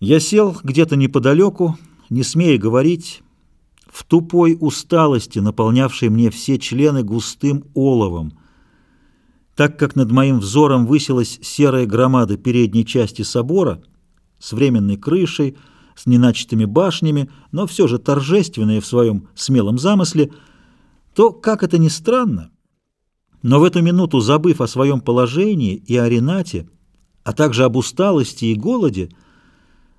Я сел где-то неподалеку, не смея говорить, в тупой усталости, наполнявшей мне все члены густым оловом, так как над моим взором высилась серая громада передней части собора с временной крышей, с неначатыми башнями, но все же торжественная в своем смелом замысле, то, как это ни странно, но в эту минуту, забыв о своем положении и о Ренате, а также об усталости и голоде,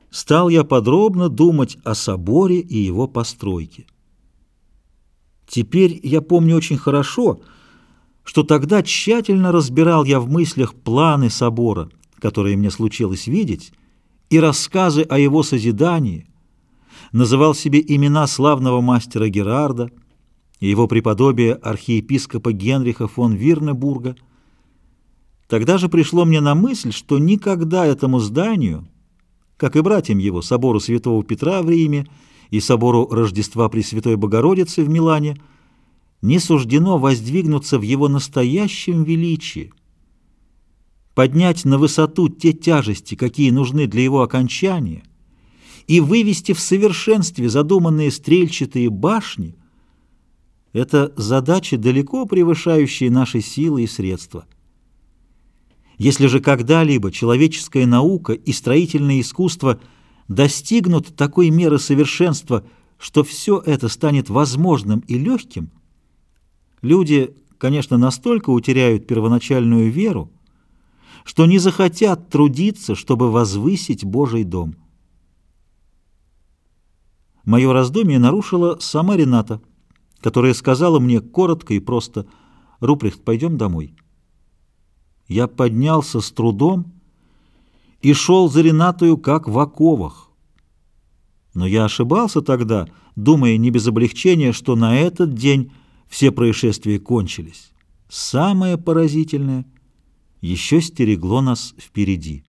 стал я подробно думать о соборе и его постройке. Теперь я помню очень хорошо, что тогда тщательно разбирал я в мыслях планы собора, которые мне случилось видеть, и рассказы о его созидании, называл себе имена славного мастера Герарда и его преподобия архиепископа Генриха фон Вирнебурга. Тогда же пришло мне на мысль, что никогда этому зданию как и братьям его, собору Святого Петра в Риме и собору Рождества Пресвятой Богородицы в Милане, не суждено воздвигнуться в его настоящем величии, поднять на высоту те тяжести, какие нужны для его окончания, и вывести в совершенстве задуманные стрельчатые башни, это задачи, далеко превышающие наши силы и средства. Если же когда-либо человеческая наука и строительное искусство достигнут такой меры совершенства, что все это станет возможным и легким, люди, конечно, настолько утеряют первоначальную веру, что не захотят трудиться, чтобы возвысить Божий дом. Мое раздумье нарушила сама Рената, которая сказала мне коротко и просто «Руприхт, пойдем домой». Я поднялся с трудом и шел за Ренатою, как в оковах. Но я ошибался тогда, думая не без облегчения, что на этот день все происшествия кончились. Самое поразительное еще стерегло нас впереди.